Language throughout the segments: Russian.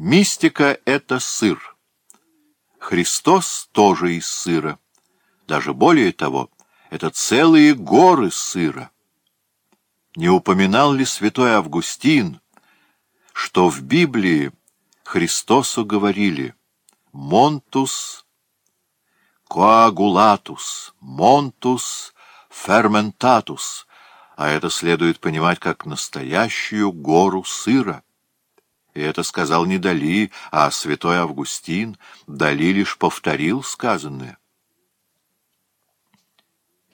Мистика — это сыр. Христос тоже из сыра. Даже более того, это целые горы сыра. Не упоминал ли святой Августин, что в Библии Христосу говорили «Montus coagulatus», «Montus fermentatus», а это следует понимать как настоящую гору сыра. И это сказал не Дали, а святой Августин. Дали лишь повторил сказанное.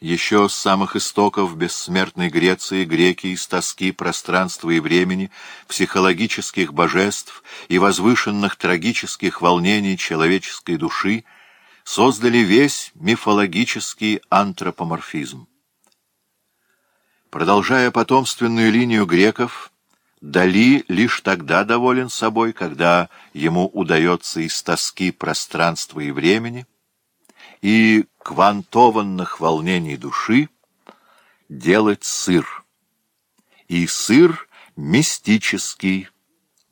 Еще с самых истоков бессмертной Греции греки из тоски пространства и времени, психологических божеств и возвышенных трагических волнений человеческой души создали весь мифологический антропоморфизм. Продолжая потомственную линию греков, Дали лишь тогда доволен собой, когда ему удается из тоски пространства и времени и квантованных волнений души делать сыр. И сыр мистический,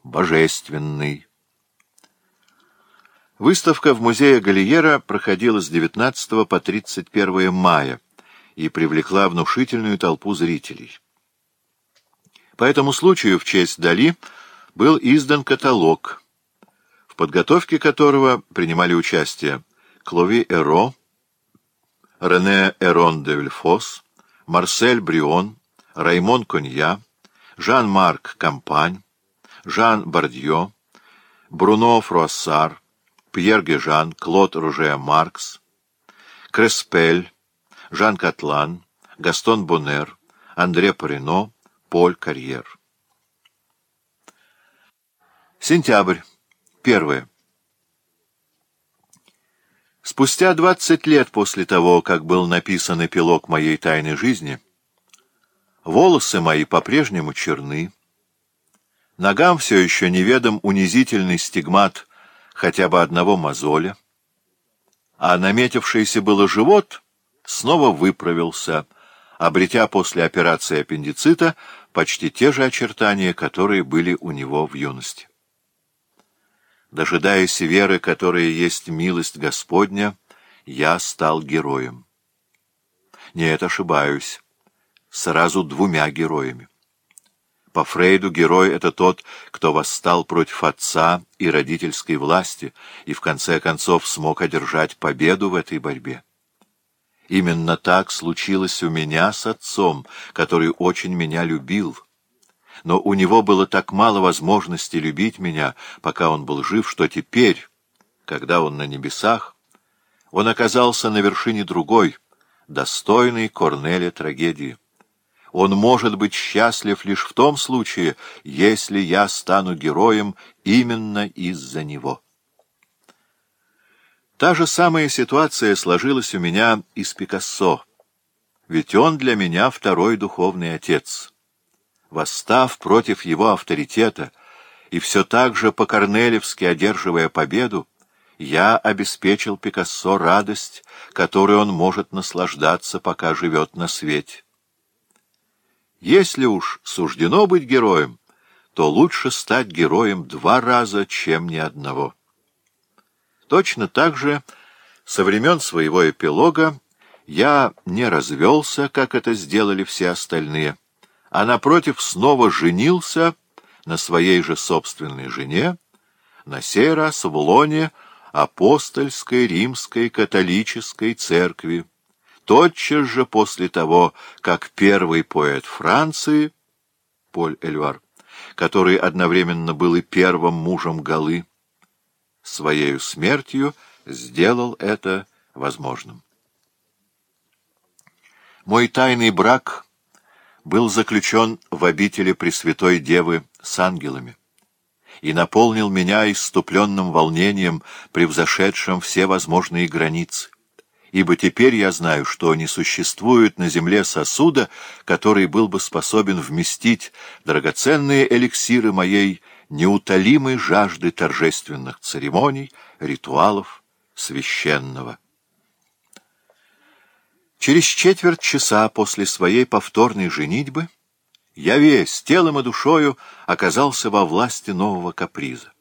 божественный. Выставка в музее Галиера проходила с 19 по 31 мая и привлекла внушительную толпу зрителей. По этому случаю в честь Дали был издан каталог, в подготовке которого принимали участие Клови Эро, Рене Эрон де Вильфос, Марсель Брион, Раймон Конья, Жан-Марк Кампань, Жан Бардье, Бруно Фруассар, Пьер Гежан, Клод Руже Маркс, Креспель, Жан Катлан, Гастон Бонер, Андре Парино, Поль Карьер. Сентябрь. Первое. Спустя двадцать лет после того, как был написан эпилог моей тайной жизни, волосы мои по-прежнему черны, ногам все еще неведом унизительный стигмат хотя бы одного мозоля, а наметившийся было живот снова выправился, обретя после операции аппендицита почти те же очертания, которые были у него в юности. Дожидаясь веры, которая есть милость Господня, я стал героем. Нет, ошибаюсь. Сразу двумя героями. По Фрейду герой — это тот, кто восстал против отца и родительской власти и в конце концов смог одержать победу в этой борьбе. Именно так случилось у меня с отцом, который очень меня любил. Но у него было так мало возможности любить меня, пока он был жив, что теперь, когда он на небесах, он оказался на вершине другой, достойной Корнеля трагедии. Он может быть счастлив лишь в том случае, если я стану героем именно из-за него. Та же самая ситуация сложилась у меня и с Пикассо. Ведь он для меня второй духовный отец. Восстав против его авторитета и все так же по-корнелевски одерживая победу, я обеспечил Пикассо радость, которой он может наслаждаться, пока живет на свете. Если уж суждено быть героем, то лучше стать героем два раза, чем ни одного. Точно так же со времен своего эпилога я не развелся, как это сделали все остальные, а, напротив, снова женился на своей же собственной жене, на сей раз в лоне апостольской римской католической церкви, тотчас же после того, как первый поэт Франции, Поль Эльвар, который одновременно был и первым мужем Галы, своей смертью сделал это возможным. Мой тайный брак был заключен в обители Пресвятой Девы с ангелами и наполнил меня иступленным волнением, превзошедшим все возможные границы. Ибо теперь я знаю, что не существует на земле сосуда, который был бы способен вместить драгоценные эликсиры моей неутолимой жажды торжественных церемоний, ритуалов священного. Через четверть часа после своей повторной женитьбы я весь телом и душою оказался во власти нового каприза.